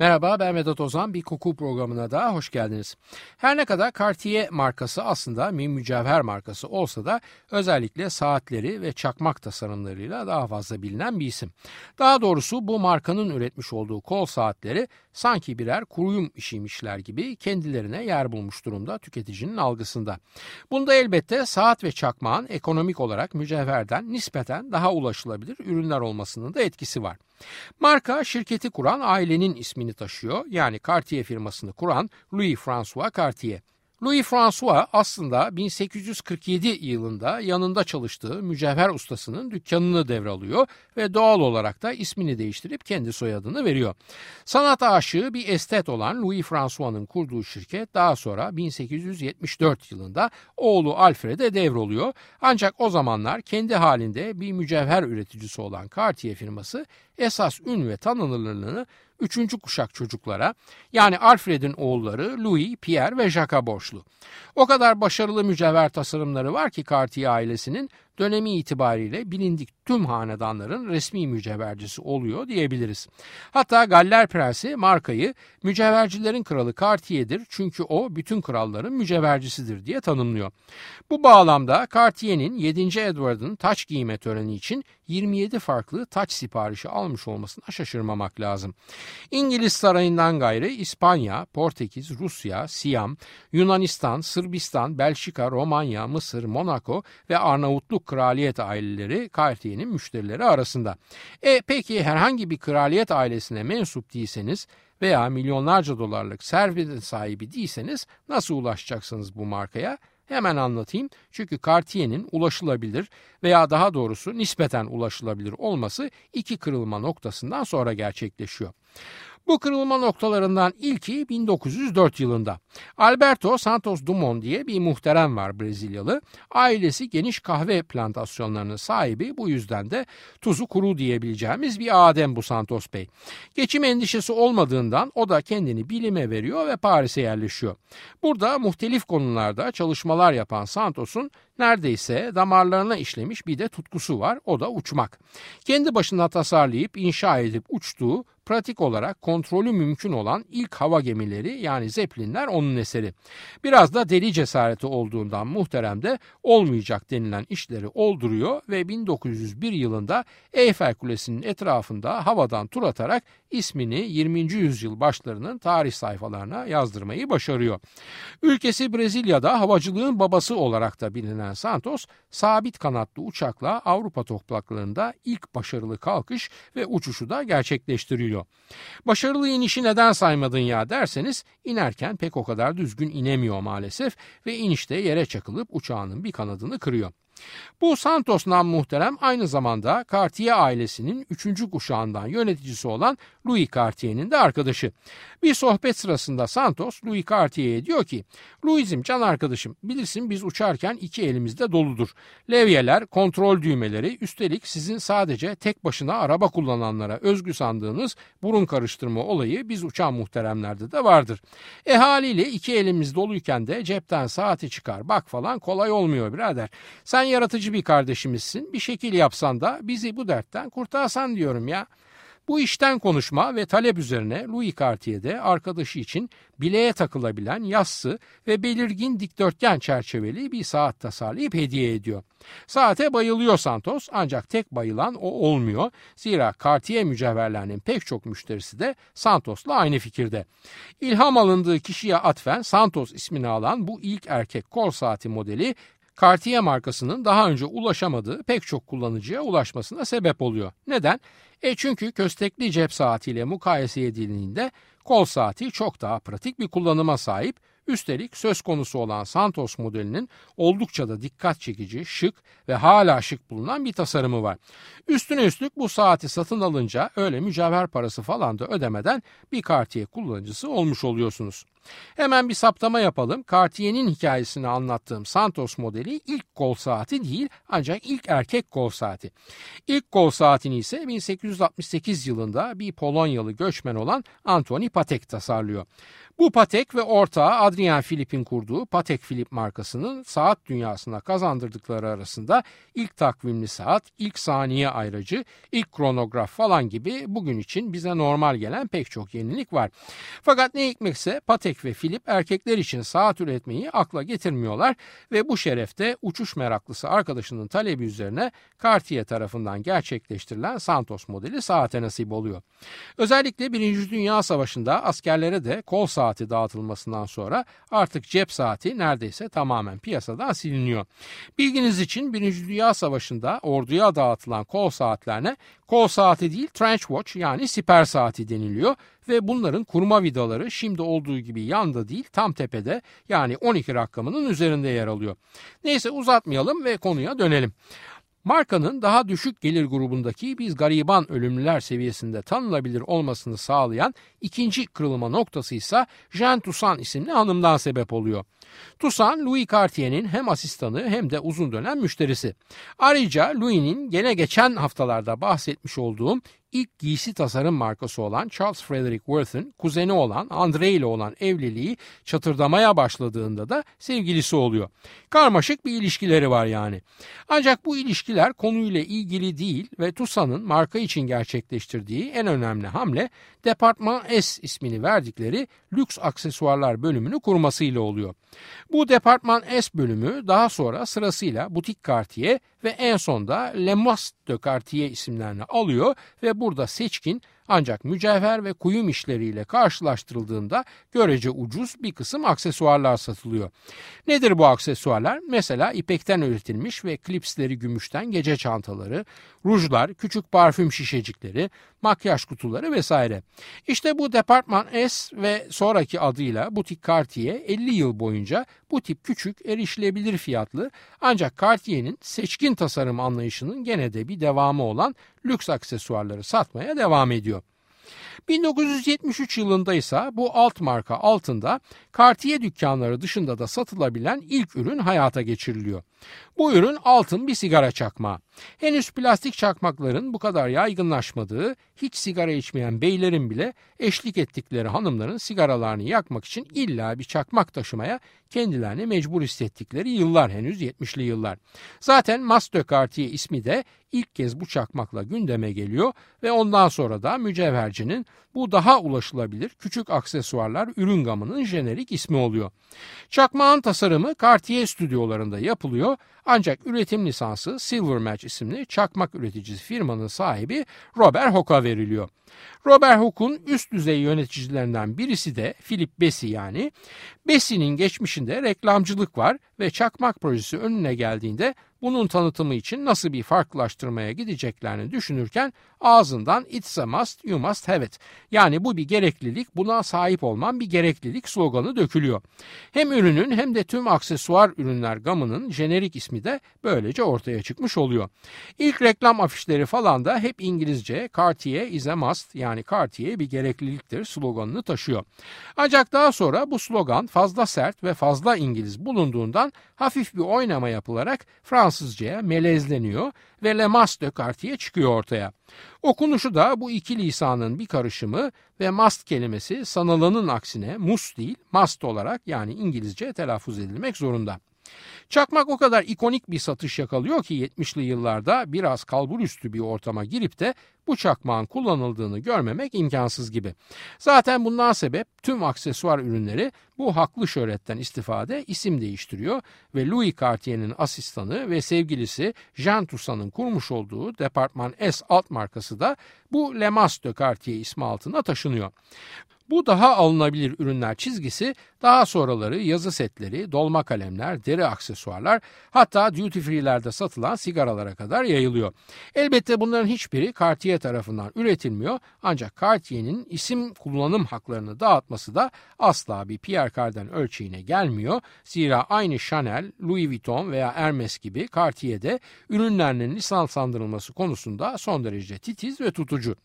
Merhaba ben Vedat Ozan bir koku programına da hoş geldiniz. Her ne kadar Cartier markası aslında bir mücevher markası olsa da özellikle saatleri ve çakmak tasarımlarıyla daha fazla bilinen bir isim. Daha doğrusu bu markanın üretmiş olduğu kol saatleri sanki birer kuruyum işiymişler gibi kendilerine yer bulmuş durumda tüketicinin algısında. Bunda elbette saat ve çakmağın ekonomik olarak mücevherden nispeten daha ulaşılabilir ürünler olmasının da etkisi var. Marka şirketi kuran ailenin ismini taşıyor. Yani Cartier firmasını kuran Louis François Cartier. Louis François aslında 1847 yılında yanında çalıştığı mücevher ustasının dükkanını devralıyor ve doğal olarak da ismini değiştirip kendi soyadını veriyor. Sanat aşığı bir estet olan Louis François'ın kurduğu şirket daha sonra 1874 yılında oğlu Alfred'e devroluyor. Ancak o zamanlar kendi halinde bir mücevher üreticisi olan Cartier firması esas ün ve tanınırlığını üçüncü kuşak çocuklara yani Alfred'in oğulları Louis, Pierre ve Jacques'a borçlu. O kadar başarılı mücevher tasarımları var ki Cartier ailesinin dönemi itibariyle bilindik tüm hanedanların resmi mücevhercisi oluyor diyebiliriz. Hatta Galler Prensi markayı mücevhercilerin kralı Cartier'dir çünkü o bütün kralların mücevhercisidir diye tanımlıyor. Bu bağlamda Cartier'in 7. Edward'ın taç giyme töreni için 27 farklı taç siparişi almış olmasına şaşırmamak lazım. İngiliz sarayından gayrı İspanya, Portekiz, Rusya, Siyam, Yunanistan, Sırbistan, Belçika, Romanya, Mısır, Monaco ve Arnavutluk kraliyet aileleri Cartier'in müşterileri arasında. E peki herhangi bir kraliyet ailesine mensup değilseniz veya milyonlarca dolarlık servetin sahibi değilseniz nasıl ulaşacaksınız bu markaya? Hemen anlatayım. Çünkü Cartier'in ulaşılabilir veya daha doğrusu nispeten ulaşılabilir olması iki kırılma noktasından sonra gerçekleşiyor. Bu kırılma noktalarından ilki 1904 yılında. Alberto Santos Dumont diye bir muhterem var Brezilyalı. Ailesi geniş kahve plantasyonlarının sahibi bu yüzden de tuzu kuru diyebileceğimiz bir adem bu Santos Bey. Geçim endişesi olmadığından o da kendini bilime veriyor ve Paris'e yerleşiyor. Burada muhtelif konularda çalışmalar yapan Santos'un neredeyse damarlarına işlemiş bir de tutkusu var o da uçmak. Kendi başına tasarlayıp inşa edip uçtuğu pratik olarak kontrolü mümkün olan ilk hava gemileri yani Zeppelinler onun eseri. Biraz da deli cesareti olduğundan muhterem de olmayacak denilen işleri olduruyor ve 1901 yılında Eyfel Kulesi'nin etrafında havadan tur atarak ismini 20. yüzyıl başlarının tarih sayfalarına yazdırmayı başarıyor. Ülkesi Brezilya'da havacılığın babası olarak da bilinen Santos, sabit kanatlı uçakla Avrupa topraklarında ilk başarılı kalkış ve uçuşu da gerçekleştiriyor. Başarılı inişi neden saymadın ya derseniz inerken pek o kadar düzgün inemiyor maalesef ve inişte yere çakılıp uçağının bir kanadını kırıyor. Bu Santos nam muhterem aynı zamanda Cartier ailesinin 3. kuşağından yöneticisi olan Louis Cartier'in de arkadaşı. Bir sohbet sırasında Santos Louis Cartier'e diyor ki Louis'im can arkadaşım bilirsin biz uçarken iki elimizde doludur. Levyeler, kontrol düğmeleri üstelik sizin sadece tek başına araba kullananlara özgü sandığınız burun karıştırma olayı biz uçan muhteremlerde de vardır. E haliyle iki elimiz doluyken de cepten saati çıkar bak falan kolay olmuyor birader. Sen yaratıcı bir kardeşimizsin bir şekil yapsan da bizi bu dertten kurtarsan diyorum ya. Bu işten konuşma ve talep üzerine Louis Cartier'de arkadaşı için bileğe takılabilen yassı ve belirgin dikdörtgen çerçeveli bir saat tasarlayıp hediye ediyor. Saate bayılıyor Santos ancak tek bayılan o olmuyor. Zira Cartier mücevherlerinin pek çok müşterisi de Santos'la aynı fikirde. İlham alındığı kişiye atfen Santos ismini alan bu ilk erkek kol saati modeli Cartier markasının daha önce ulaşamadığı pek çok kullanıcıya ulaşmasına sebep oluyor. Neden? E çünkü köstekli cep saatiyle mukayese edildiğinde kol saati çok daha pratik bir kullanıma sahip. Üstelik söz konusu olan Santos modelinin oldukça da dikkat çekici, şık ve hala şık bulunan bir tasarımı var. Üstüne üstlük bu saati satın alınca öyle mücevher parası falan da ödemeden bir Cartier kullanıcısı olmuş oluyorsunuz. Hemen bir saptama yapalım. Cartier'in hikayesini anlattığım Santos modeli ilk kol saati değil ancak ilk erkek kol saati. İlk kol saatini ise 1868 yılında bir Polonyalı göçmen olan Antoni Patek tasarlıyor. Bu Patek ve ortağı Adrian Philippe'in kurduğu Patek Philippe markasının saat dünyasına kazandırdıkları arasında ilk takvimli saat, ilk saniye ayracı, ilk kronograf falan gibi bugün için bize normal gelen pek çok yenilik var. Fakat ne hikmetse Patek ve Philippe erkekler için saat üretmeyi akla getirmiyorlar ve bu şerefte uçuş meraklısı arkadaşının talebi üzerine Cartier tarafından gerçekleştirilen Santos modeli saate nasip oluyor. Özellikle Birinci Dünya Savaşı'nda askerlere de kol saati dağıtılmasından sonra artık cep saati neredeyse tamamen piyasadan siliniyor. Bilginiz için Birinci Dünya Savaşı'nda orduya dağıtılan kol saatlerine kol saati değil trench watch yani siper saati deniliyor ve bunların kurma vidaları şimdi olduğu gibi yanda değil tam tepede yani 12 rakamının üzerinde yer alıyor. Neyse uzatmayalım ve konuya dönelim. Markanın daha düşük gelir grubundaki biz gariban ölümlüler seviyesinde tanınabilir olmasını sağlayan ikinci kırılma noktası ise Jean Toussaint isimli hanımdan sebep oluyor. Toussaint, Louis Cartier'in hem asistanı hem de uzun dönem müşterisi. Ayrıca Louis'nin gene geçen haftalarda bahsetmiş olduğum ilk giysi tasarım markası olan Charles Frederick Worth'ın kuzeni olan Andre ile olan evliliği çatırdamaya başladığında da sevgilisi oluyor. Karmaşık bir ilişkileri var yani. Ancak bu ilişkiler konuyla ilgili değil ve Tussa'nın marka için gerçekleştirdiği en önemli hamle Departman S ismini verdikleri lüks aksesuarlar bölümünü kurmasıyla oluyor. Bu Departman S bölümü daha sonra sırasıyla Butik Cartier ve en sonda Le Mas de Cartier isimlerini alıyor ve burada seçkin ancak mücevher ve kuyum işleriyle karşılaştırıldığında görece ucuz bir kısım aksesuarlar satılıyor. Nedir bu aksesuarlar? Mesela ipekten üretilmiş ve klipsleri gümüşten gece çantaları, rujlar, küçük parfüm şişecikleri, makyaj kutuları vesaire. İşte bu Departman S ve sonraki adıyla Butik Cartier 50 yıl boyunca bu tip küçük erişilebilir fiyatlı ancak Cartier'in seçkin tasarım anlayışının gene de bir devamı olan lüks aksesuarları satmaya devam ediyor. 1973 yılında ise bu alt marka altında Cartier dükkanları dışında da satılabilen ilk ürün hayata geçiriliyor. Bu ürün altın bir sigara çakmağı. Henüz plastik çakmakların bu kadar yaygınlaşmadığı, hiç sigara içmeyen beylerin bile eşlik ettikleri hanımların sigaralarını yakmak için illa bir çakmak taşımaya kendilerini mecbur hissettikleri yıllar henüz 70'li yıllar. Zaten Master Cartier ismi de ilk kez bu çakmakla gündeme geliyor ve ondan sonra da mücevhercinin bu daha ulaşılabilir küçük aksesuarlar ürün gamının jenerik ismi oluyor. Çakmağın tasarımı Cartier stüdyolarında yapılıyor ancak üretim lisansı Silver Match isimli çakmak üreticisi firmanın sahibi Robert Hook'a veriliyor. Robert Hooke'un üst düzey yöneticilerinden birisi de Philip Bessie yani. Bessie'nin geçmişinde reklamcılık var ve çakmak projesi önüne geldiğinde bunun tanıtımı için nasıl bir farklılaştırmaya gideceklerini düşünürken ağzından it's a must you must have it yani bu bir gereklilik buna sahip olman bir gereklilik sloganı dökülüyor. Hem ürünün hem de tüm aksesuar ürünler gamının jenerik ismi de böylece ortaya çıkmış oluyor. İlk reklam afişleri falan da hep İngilizce Cartier is a must yani Cartier bir gerekliliktir sloganını taşıyor. Ancak daha sonra bu slogan fazla sert ve fazla İngiliz bulunduğundan hafif bir oynama yapılarak Fransızcaya melezleniyor ve Le Mas de Cartier çıkıyor ortaya. Okunuşu da bu iki lisanın bir karışımı ve mast kelimesi sanılanın aksine mus değil mast olarak yani İngilizce telaffuz edilmek zorunda. Çakmak o kadar ikonik bir satış yakalıyor ki 70'li yıllarda biraz kalburüstü bir ortama girip de bu çakmağın kullanıldığını görmemek imkansız gibi. Zaten bundan sebep tüm aksesuar ürünleri bu haklı şöhretten istifade isim değiştiriyor ve Louis Cartier'in asistanı ve sevgilisi Jean Toussaint'ın kurmuş olduğu Departman S alt markası da bu Le Mas de Cartier ismi altına taşınıyor. Bu daha alınabilir ürünler çizgisi daha sonraları yazı setleri, dolma kalemler, deri aksesuarlar hatta duty free'lerde satılan sigaralara kadar yayılıyor. Elbette bunların hiçbiri Cartier tarafından üretilmiyor ancak Cartier'in isim kullanım haklarını dağıtması da asla bir Pierre Cardin ölçeğine gelmiyor. Zira aynı Chanel, Louis Vuitton veya Hermes gibi Cartier'de ürünlerinin lisanslandırılması konusunda son derece titiz ve tutucu.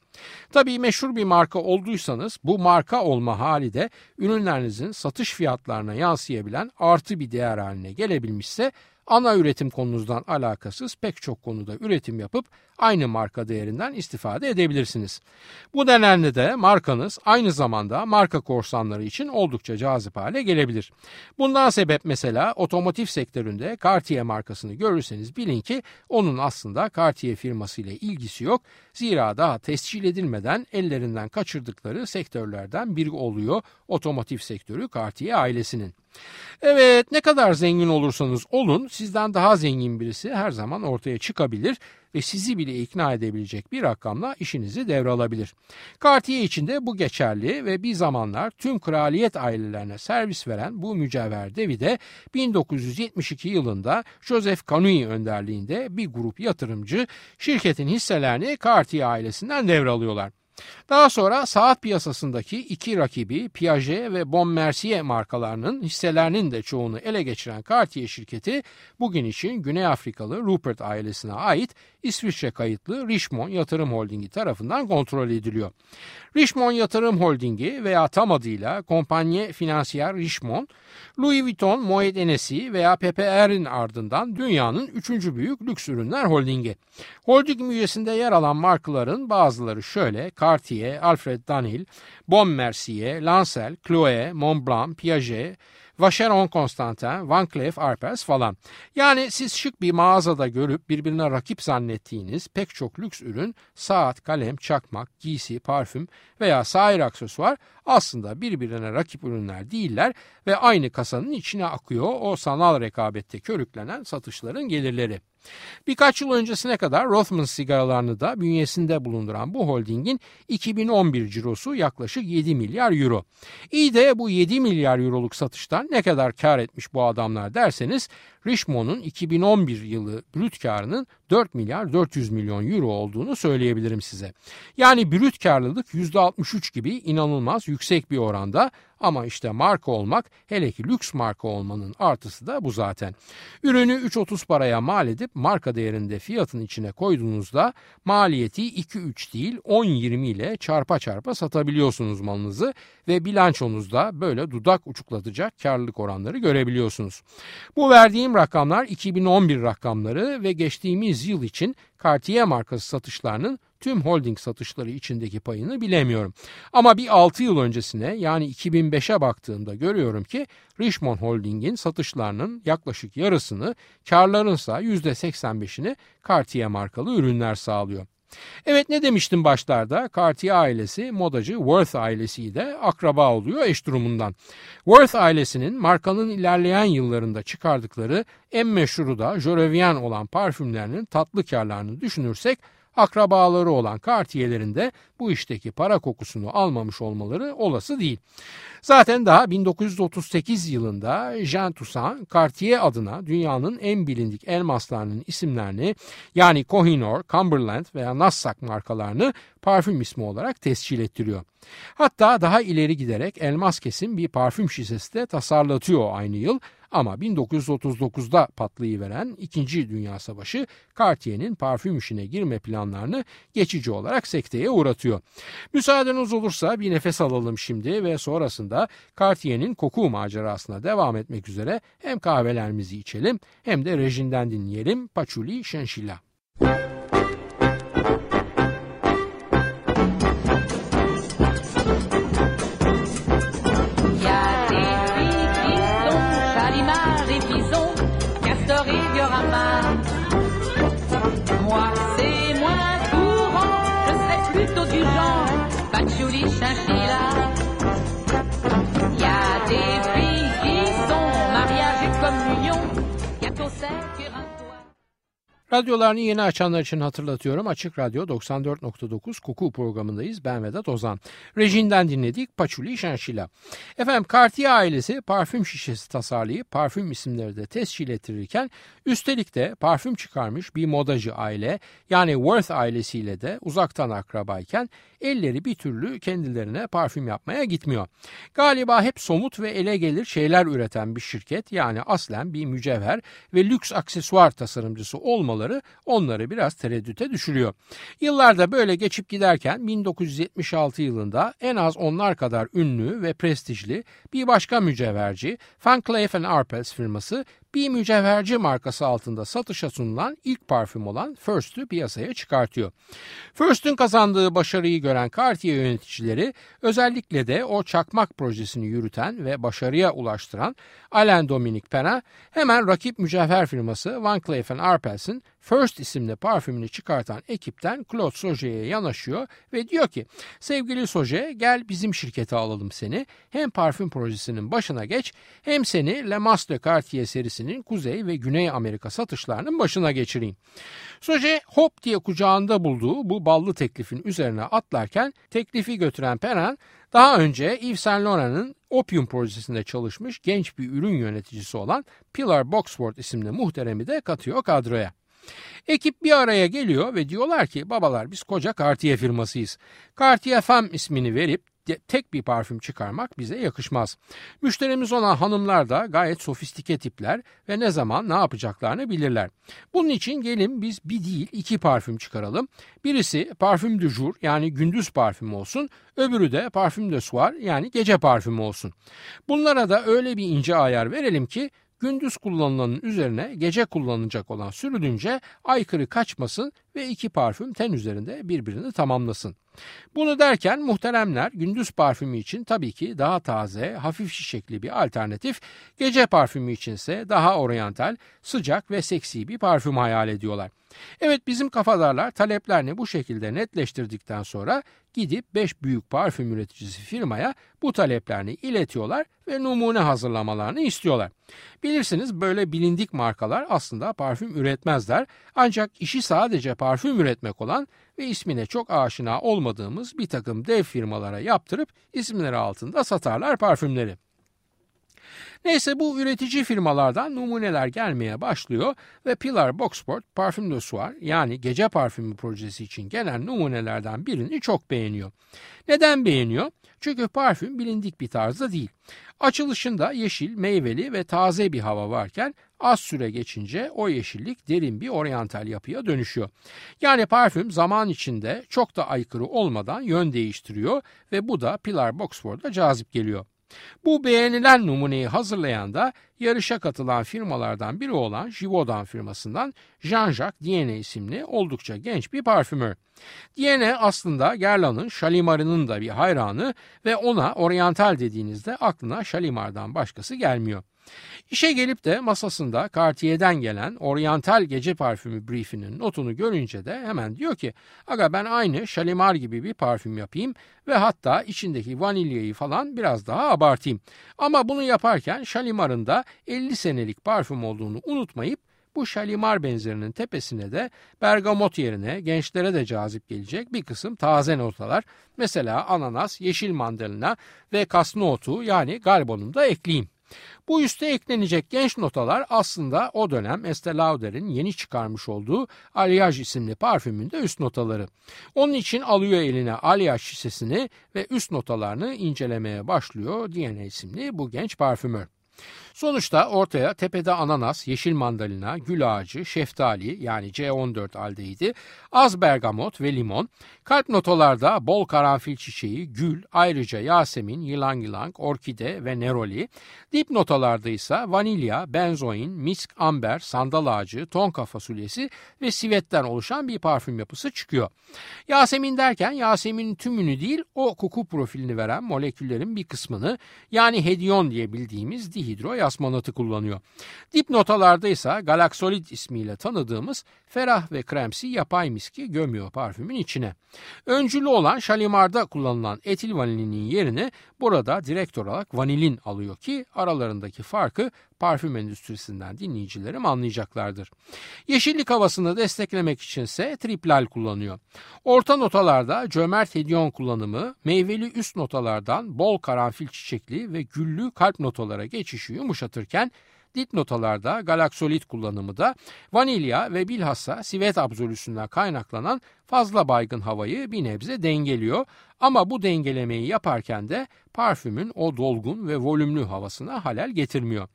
Tabii meşhur bir marka olduysanız bu marka marka olma hali de ürünlerinizin satış fiyatlarına yansıyabilen artı bir değer haline gelebilmişse ana üretim konunuzdan alakasız pek çok konuda üretim yapıp aynı marka değerinden istifade edebilirsiniz. Bu nedenle de markanız aynı zamanda marka korsanları için oldukça cazip hale gelebilir. Bundan sebep mesela otomotiv sektöründe Cartier markasını görürseniz bilin ki onun aslında Cartier firması ile ilgisi yok. Zira daha tescil edilmeden ellerinden kaçırdıkları sektörlerden biri oluyor otomotiv sektörü Cartier ailesinin. Evet ne kadar zengin olursanız olun sizden daha zengin birisi her zaman ortaya çıkabilir ve sizi bile ikna edebilecek bir rakamla işinizi devralabilir. Cartier için de bu geçerli ve bir zamanlar tüm kraliyet ailelerine servis veren bu mücevher devi de 1972 yılında Joseph Canui önderliğinde bir grup yatırımcı şirketin hisselerini Cartier ailesinden devralıyorlar. Daha sonra saat piyasasındaki iki rakibi Piaget ve Bon Mercier markalarının hisselerinin de çoğunu ele geçiren Cartier şirketi bugün için Güney Afrikalı Rupert ailesine ait İsviçre kayıtlı Richmond Yatırım Holdingi tarafından kontrol ediliyor. Richmond Yatırım Holdingi veya tam adıyla Kompanye Financier Richmond, Louis Vuitton, Moet Hennessy veya PPR'in ardından dünyanın üçüncü büyük lüks ürünler holdingi. Holding üyesinde yer alan markaların bazıları şöyle Cartier, Alfred Dunhill, Bon Mercier, Lancel, Chloé, Montblanc, Piaget, Vacheron Constantin, Van Cleef Arpels falan. Yani siz şık bir mağazada görüp birbirine rakip zannettiğiniz pek çok lüks ürün, saat, kalem, çakmak, giysi, parfüm veya sair aksesuar aslında birbirine rakip ürünler değiller ve aynı kasanın içine akıyor o sanal rekabette körüklenen satışların gelirleri. Birkaç yıl öncesine kadar Rothman sigaralarını da bünyesinde bulunduran bu holdingin 2011 cirosu yaklaşık 7 milyar euro. İyi de bu 7 milyar euroluk satıştan ne kadar kar etmiş bu adamlar derseniz Richmond'un 2011 yılı brüt karının 4 milyar 400 milyon euro olduğunu söyleyebilirim size. Yani brüt karlılık %63 gibi inanılmaz yüksek bir oranda ama işte marka olmak hele ki lüks marka olmanın artısı da bu zaten. Ürünü 3.30 paraya mal edip marka değerinde fiyatın içine koyduğunuzda maliyeti 2-3 değil 10-20 ile çarpa çarpa satabiliyorsunuz malınızı ve bilançonuzda böyle dudak uçuklatacak karlılık oranları görebiliyorsunuz. Bu verdiğim rakamlar 2011 rakamları ve geçtiğimiz yıl için Cartier markası satışlarının tüm holding satışları içindeki payını bilemiyorum. Ama bir 6 yıl öncesine yani 2005'e baktığımda görüyorum ki Richmond Holding'in satışlarının yaklaşık yarısını, karlarınsa %85'ini Cartier markalı ürünler sağlıyor. Evet ne demiştim başlarda? Cartier ailesi modacı Worth ailesiyle akraba oluyor eş durumundan. Worth ailesinin markanın ilerleyen yıllarında çıkardıkları en meşhuru da Jorevian olan parfümlerinin tatlı karlarını düşünürsek akrabaları olan Cartier'lerin de bu işteki para kokusunu almamış olmaları olası değil. Zaten daha 1938 yılında Jean Toussaint Cartier adına dünyanın en bilindik elmaslarının isimlerini yani Kohinoor, Cumberland veya Nassac markalarını parfüm ismi olarak tescil ettiriyor. Hatta daha ileri giderek elmas kesim bir parfüm şişesi de tasarlatıyor aynı yıl ama 1939'da patlayıveren 2. Dünya Savaşı Cartier'in parfüm işine girme planlarını geçici olarak sekteye uğratıyor. Müsaadeniz olursa bir nefes alalım şimdi ve sonrasında Cartier'in koku macerasına devam etmek üzere hem kahvelerimizi içelim hem de rejinden dinleyelim Paçuli Şenşila. Police Radyolarını yeni açanlar için hatırlatıyorum. Açık Radyo 94.9 Koku programındayız. Ben Vedat Ozan. Rejinden dinledik Paçuli Şenşila. Efendim Cartier ailesi parfüm şişesi tasarlayıp parfüm isimleri de tescil ettirirken üstelik de parfüm çıkarmış bir modacı aile yani Worth ailesiyle de uzaktan akrabayken elleri bir türlü kendilerine parfüm yapmaya gitmiyor. Galiba hep somut ve ele gelir şeyler üreten bir şirket yani aslen bir mücevher ve lüks aksesuar tasarımcısı olmalı olmaları onları biraz tereddüte düşürüyor. Yıllarda böyle geçip giderken 1976 yılında en az onlar kadar ünlü ve prestijli bir başka mücevherci Van Cleef Arpels firması bir mücevherci markası altında satışa sunulan ilk parfüm olan First'ü piyasaya çıkartıyor. First'ün kazandığı başarıyı gören Cartier yöneticileri özellikle de o çakmak projesini yürüten ve başarıya ulaştıran Alain Dominique Perrin hemen rakip mücevher firması Van Cleef Arpels'in First isimli parfümünü çıkartan ekipten Claude Sauget'e yanaşıyor ve diyor ki sevgili Sauget gel bizim şirkete alalım seni. Hem parfüm projesinin başına geç hem seni Le Mas de Cartier serisinin Kuzey ve Güney Amerika satışlarının başına geçireyim. Sauget hop diye kucağında bulduğu bu ballı teklifin üzerine atlarken teklifi götüren Perrin daha önce Yves Saint Laurent'ın Opium projesinde çalışmış genç bir ürün yöneticisi olan Pilar Boxford isimli muhteremi de katıyor kadroya. Ekip bir araya geliyor ve diyorlar ki babalar biz koca Cartier firmasıyız. Cartier Femme ismini verip tek bir parfüm çıkarmak bize yakışmaz. Müşterimiz olan hanımlar da gayet sofistike tipler ve ne zaman ne yapacaklarını bilirler. Bunun için gelin biz bir değil iki parfüm çıkaralım. Birisi parfüm du jour yani gündüz parfüm olsun, öbürü de parfüm de soir yani gece parfümü olsun. Bunlara da öyle bir ince ayar verelim ki gündüz kullanılanın üzerine gece kullanılacak olan sürülünce aykırı kaçmasın ve iki parfüm ten üzerinde birbirini tamamlasın. Bunu derken muhteremler gündüz parfümü için tabii ki daha taze, hafif şişekli bir alternatif, gece parfümü içinse daha oryantal, sıcak ve seksi bir parfüm hayal ediyorlar. Evet bizim kafadarlar taleplerini bu şekilde netleştirdikten sonra gidip 5 büyük parfüm üreticisi firmaya bu taleplerini iletiyorlar ve numune hazırlamalarını istiyorlar. Bilirsiniz böyle bilindik markalar aslında parfüm üretmezler ancak işi sadece parfüm üretmek olan ve ismine çok aşina olmadığımız bir takım dev firmalara yaptırıp isimleri altında satarlar parfümleri. Neyse bu üretici firmalardan numuneler gelmeye başlıyor ve Pilar Boxport Parfüm de Soir yani gece parfümü projesi için gelen numunelerden birini çok beğeniyor. Neden beğeniyor? Çünkü parfüm bilindik bir tarzda değil. Açılışında yeşil, meyveli ve taze bir hava varken az süre geçince o yeşillik derin bir oryantal yapıya dönüşüyor. Yani parfüm zaman içinde çok da aykırı olmadan yön değiştiriyor ve bu da Pilar Boxford'a cazip geliyor. Bu beğenilen numuneyi hazırlayan da yarışa katılan firmalardan biri olan Givaudan firmasından Jean-Jacques Dienne isimli oldukça genç bir parfümör. Dienne aslında Guerlain'ın Şalimar'ının da bir hayranı ve ona oryantal dediğinizde aklına Şalimar'dan başkası gelmiyor. İşe gelip de masasında Cartier'den gelen oryantal gece parfümü briefinin notunu görünce de hemen diyor ki aga ben aynı Shalimar gibi bir parfüm yapayım ve hatta içindeki vanilyayı falan biraz daha abartayım. Ama bunu yaparken Shalimar'ın da 50 senelik parfüm olduğunu unutmayıp bu şalimar benzerinin tepesine de bergamot yerine gençlere de cazip gelecek bir kısım taze notalar mesela ananas, yeşil mandalina ve kasnotu yani galbonum da ekleyeyim. Bu üste eklenecek genç notalar aslında o dönem Estee Lauder'in yeni çıkarmış olduğu Alliage isimli parfümünde üst notaları. Onun için alıyor eline Alliage şişesini ve üst notalarını incelemeye başlıyor DNA isimli bu genç parfümör. Sonuçta ortaya tepede ananas, yeşil mandalina, gül ağacı, şeftali yani C14 aldehidi, az bergamot ve limon, kalp notalarda bol karanfil çiçeği, gül, ayrıca yasemin, yılan yılang, orkide ve neroli, dip notalarda ise vanilya, benzoin, misk, amber, sandal ağacı, tonka fasulyesi ve sivetten oluşan bir parfüm yapısı çıkıyor. Yasemin derken Yasemin'in tümünü değil o koku profilini veren moleküllerin bir kısmını yani hedyon diye bildiğimiz dihidro yasmanatı kullanıyor. Dip notalarda ise Galaxolid ismiyle tanıdığımız ferah ve kremsi yapay miski gömüyor parfümün içine. Öncülü olan Şalimar'da kullanılan etil vanilinin yerini burada direkt olarak vanilin alıyor ki aralarındaki farkı parfüm endüstrisinden dinleyicilerim anlayacaklardır. Yeşillik havasını desteklemek içinse triplal kullanıyor. Orta notalarda cömert hedyon kullanımı, meyveli üst notalardan bol karanfil çiçekli ve güllü kalp notalara geçişi yumuşatırken Dit notalarda galaksolit kullanımı da vanilya ve bilhassa sivet absolüsünden kaynaklanan fazla baygın havayı bir nebze dengeliyor ama bu dengelemeyi yaparken de parfümün o dolgun ve volümlü havasına halel getirmiyor.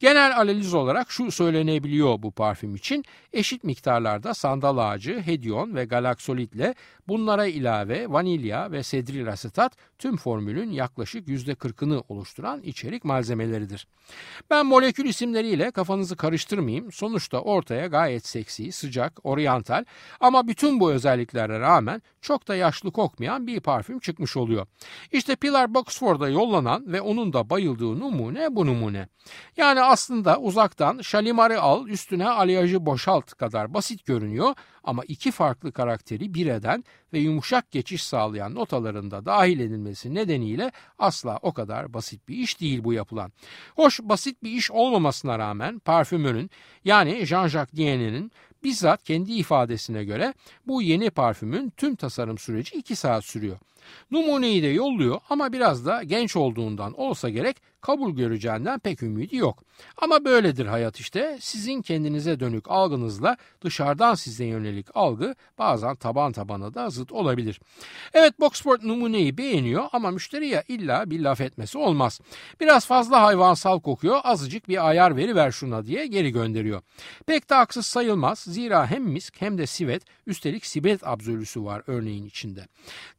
Genel analiz olarak şu söylenebiliyor bu parfüm için eşit miktarlarda sandal ağacı, hedyon ve galaksolitle bunlara ilave vanilya ve sedril asetat tüm formülün yaklaşık %40'ını oluşturan içerik malzemeleridir. Ben molekül isimleriyle kafanızı karıştırmayayım. Sonuçta ortaya gayet seksi, sıcak, oryantal ama bütün bu özelliklere rağmen çok da yaşlı kokmayan bir parfüm çıkmış oluyor. İşte Pilar Boxford'a yollanan ve onun da bayıldığı numune bu numune. Yani aslında uzaktan şalimarı al üstüne aliyajı boşalt kadar basit görünüyor ama iki farklı karakteri bir eden ve yumuşak geçiş sağlayan notalarında dahil edilmesi nedeniyle asla o kadar basit bir iş değil bu yapılan. Hoş basit bir iş olmamasına rağmen parfümörün yani Jean-Jacques Dienne'nin bizzat kendi ifadesine göre bu yeni parfümün tüm tasarım süreci 2 saat sürüyor. Numuneyi de yolluyor ama biraz da genç olduğundan olsa gerek kabul göreceğinden pek ümidi yok. Ama böyledir hayat işte. Sizin kendinize dönük algınızla dışarıdan size yönelik algı bazen taban tabana da zıt olabilir. Evet Boxport numuneyi beğeniyor ama müşteriye illa bir laf etmesi olmaz. Biraz fazla hayvansal kokuyor azıcık bir ayar veri ver şuna diye geri gönderiyor. Pek de haksız sayılmaz zira hem misk hem de sivet üstelik sibet absolüsü var örneğin içinde.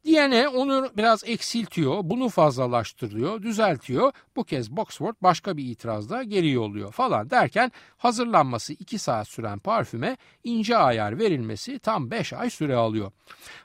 Diyene onu biraz eksiltiyor bunu fazlalaştırıyor düzeltiyor bu kez Boxford başka bir itirazda geri yolluyor falan derken hazırlanması 2 saat süren parfüme ince ayar verilmesi tam 5 ay süre alıyor.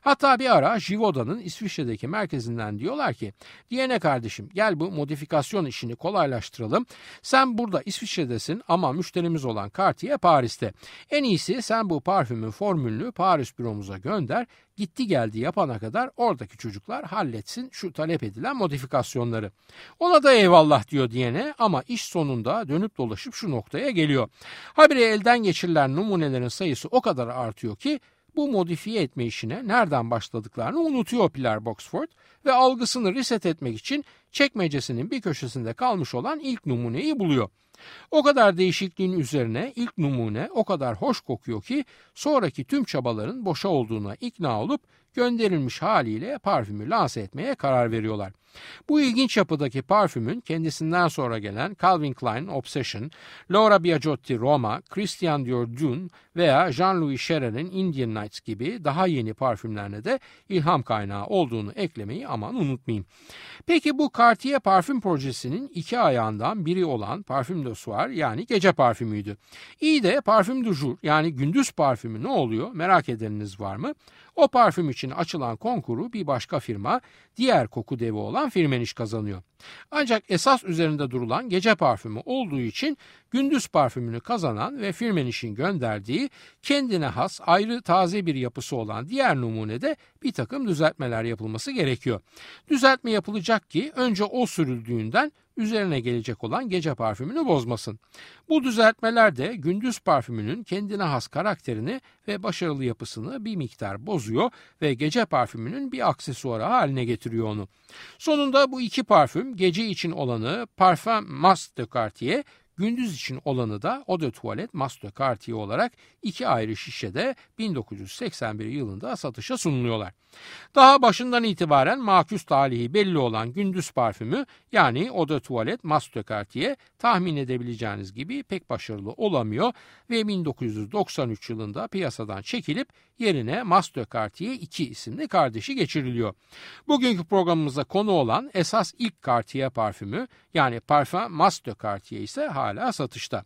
Hatta bir ara Jivoda'nın İsviçre'deki merkezinden diyorlar ki diyene kardeşim gel bu modifikasyon işini kolaylaştıralım. Sen burada İsviçre'desin ama müşterimiz olan Cartier Paris'te. En iyisi sen bu parfümün formülünü Paris büromuza gönder gitti geldi yapana kadar oradaki çocuklar halletsin şu talep edilen modifikasyonları. Ona da eyvallah diyor diyene ama iş sonunda dönüp dolaşıp şu noktaya geliyor. Habire elden geçirilen numunelerin sayısı o kadar artıyor ki bu modifiye etme işine nereden başladıklarını unutuyor Pilar Boxford ve algısını reset etmek için çekmecesinin bir köşesinde kalmış olan ilk numuneyi buluyor. O kadar değişikliğin üzerine ilk numune o kadar hoş kokuyor ki sonraki tüm çabaların boşa olduğuna ikna olup gönderilmiş haliyle parfümü lanse etmeye karar veriyorlar. Bu ilginç yapıdaki parfümün kendisinden sonra gelen Calvin Klein Obsession, Laura Biagiotti Roma, Christian Dior Dune veya Jean-Louis Cherren'in Indian Nights gibi daha yeni parfümlerine de ilham kaynağı olduğunu eklemeyi aman unutmayayım. Peki bu Cartier parfüm projesinin iki ayağından biri olan parfüm de soir yani gece parfümüydü. İyi de parfüm du jour yani gündüz parfümü ne oluyor merak edeniniz var mı? O parfüm için açılan konkuru bir başka firma diğer koku devi olan Firmenich kazanıyor. Ancak esas üzerinde durulan gece parfümü olduğu için gündüz parfümünü kazanan ve Firmenich'in gönderdiği kendine has ayrı taze bir yapısı olan diğer numunede bir takım düzeltmeler yapılması gerekiyor. Düzeltme yapılacak ki önce o sürüldüğünden üzerine gelecek olan gece parfümünü bozmasın. Bu düzeltmeler de gündüz parfümünün kendine has karakterini ve başarılı yapısını bir miktar bozuyor ve gece parfümünün bir aksesuarı haline getiriyor onu. Sonunda bu iki parfüm gece için olanı Parfum Mas de Cartier Gündüz için olanı da Eau de Toilette Master Cartier olarak iki ayrı şişede 1981 yılında satışa sunuluyorlar. Daha başından itibaren maküs talihi belli olan gündüz parfümü yani Eau de Toilette Master Cartier tahmin edebileceğiniz gibi pek başarılı olamıyor ve 1993 yılında piyasadan çekilip yerine Master Cartier 2 isimli kardeşi geçiriliyor. Bugünkü programımıza konu olan esas ilk Cartier parfümü yani Parfum Master Cartier ise hala satışta.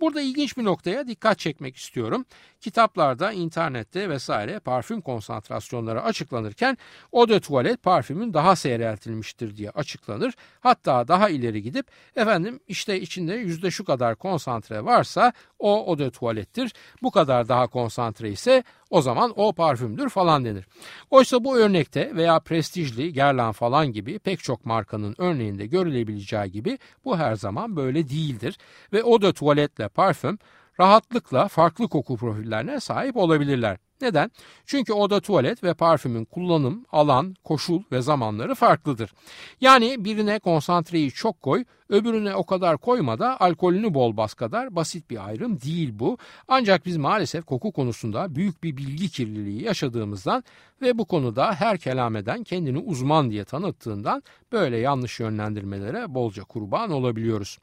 Burada ilginç bir noktaya dikkat çekmek istiyorum. Kitaplarda, internette vesaire parfüm konsantrasyonları açıklanırken eau de tuvalet parfümün daha seyreltilmiştir diye açıklanır. Hatta daha ileri gidip efendim işte içinde yüzde şu kadar konsantre varsa o eau de tuvalettir. Bu kadar daha konsantre ise o zaman o parfümdür falan denir. Oysa bu örnekte veya prestijli, Gerlan falan gibi pek çok markanın örneğinde görülebileceği gibi bu her zaman böyle değildir. Ve o da tuvaletle parfüm rahatlıkla farklı koku profillerine sahip olabilirler. Neden? Çünkü oda tuvalet ve parfümün kullanım, alan, koşul ve zamanları farklıdır. Yani birine konsantreyi çok koy, öbürüne o kadar koyma da alkolünü bol bas kadar basit bir ayrım değil bu. Ancak biz maalesef koku konusunda büyük bir bilgi kirliliği yaşadığımızdan ve bu konuda her kelameden kendini uzman diye tanıttığından böyle yanlış yönlendirmelere bolca kurban olabiliyoruz.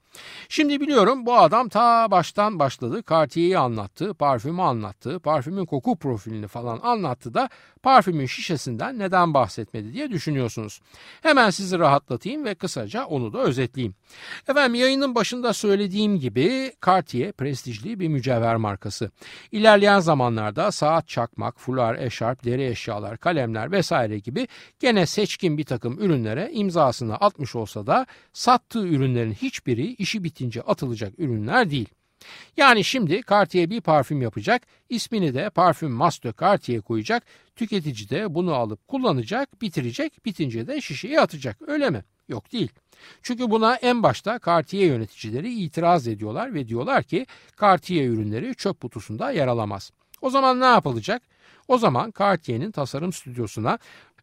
Şimdi biliyorum bu adam ta baştan başladı. Cartier'i anlattı, parfümü anlattı, parfümün koku profilini falan anlattı da parfümün şişesinden neden bahsetmedi diye düşünüyorsunuz. Hemen sizi rahatlatayım ve kısaca onu da özetleyeyim. Efendim yayının başında söylediğim gibi Cartier prestijli bir mücevher markası. İlerleyen zamanlarda saat, çakmak, fular, eşarp, deri eşyalar, kalemler vesaire gibi gene seçkin bir takım ürünlere imzasını atmış olsa da sattığı ürünlerin hiçbiri işi bitince atılacak ürünler değil. Yani şimdi Cartier bir parfüm yapacak, ismini de parfüm Master Cartier koyacak, tüketici de bunu alıp kullanacak, bitirecek, bitince de şişeyi atacak öyle mi? Yok değil. Çünkü buna en başta Cartier yöneticileri itiraz ediyorlar ve diyorlar ki Cartier ürünleri çöp kutusunda yer alamaz. O zaman ne yapılacak? O zaman Cartier'in tasarım stüdyosuna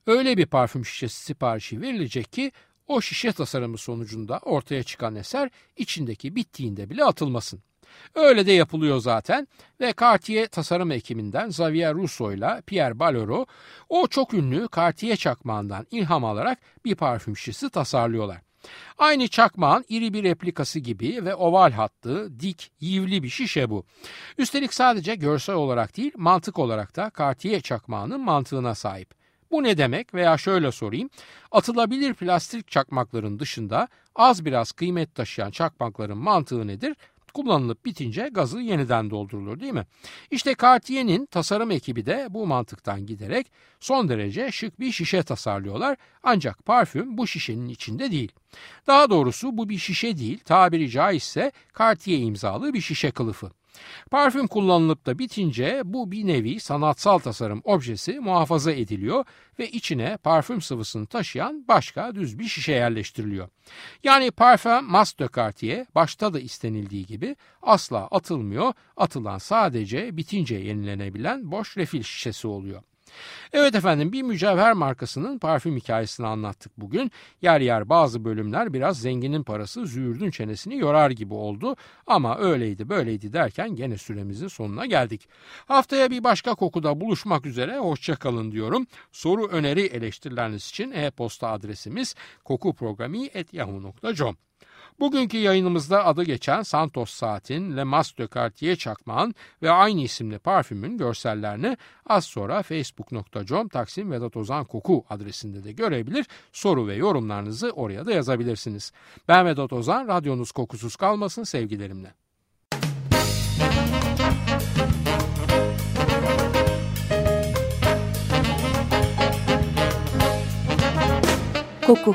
öyle bir parfüm şişesi siparişi verilecek ki o şişe tasarımı sonucunda ortaya çıkan eser içindeki bittiğinde bile atılmasın. Öyle de yapılıyor zaten ve Cartier tasarım ekibinden Xavier Rousseau ile Pierre Balleuro o çok ünlü Cartier çakmağından ilham alarak bir parfüm şişesi tasarlıyorlar. Aynı çakmağın iri bir replikası gibi ve oval hattı, dik, yivli bir şişe bu. Üstelik sadece görsel olarak değil, mantık olarak da Cartier çakmağının mantığına sahip. Bu ne demek veya şöyle sorayım. Atılabilir plastik çakmakların dışında az biraz kıymet taşıyan çakmakların mantığı nedir? Kullanılıp bitince gazı yeniden doldurulur değil mi? İşte Cartier'in tasarım ekibi de bu mantıktan giderek son derece şık bir şişe tasarlıyorlar. Ancak parfüm bu şişenin içinde değil. Daha doğrusu bu bir şişe değil, tabiri caizse Cartier imzalı bir şişe kılıfı. Parfüm kullanılıp da bitince bu bir nevi sanatsal tasarım objesi muhafaza ediliyor ve içine parfüm sıvısını taşıyan başka düz bir şişe yerleştiriliyor. Yani parfüm Mas de Cartier başta da istenildiği gibi asla atılmıyor, atılan sadece bitince yenilenebilen boş refil şişesi oluyor. Evet efendim bir mücevher markasının parfüm hikayesini anlattık bugün. Yer yer bazı bölümler biraz zenginin parası züğürdün çenesini yorar gibi oldu. Ama öyleydi böyleydi derken gene süremizin sonuna geldik. Haftaya bir başka kokuda buluşmak üzere hoşçakalın diyorum. Soru öneri eleştirileriniz için e-posta adresimiz kokuprogrami.yahoo.com Bugünkü yayınımızda adı geçen Santos saatin Le Mas de Cartier çakmağın ve aynı isimli parfümün görsellerini az sonra facebook.com Taksim Vedat Ozan Koku adresinde de görebilir. Soru ve yorumlarınızı oraya da yazabilirsiniz. Ben Vedat Ozan, radyonuz kokusuz kalmasın sevgilerimle. Koku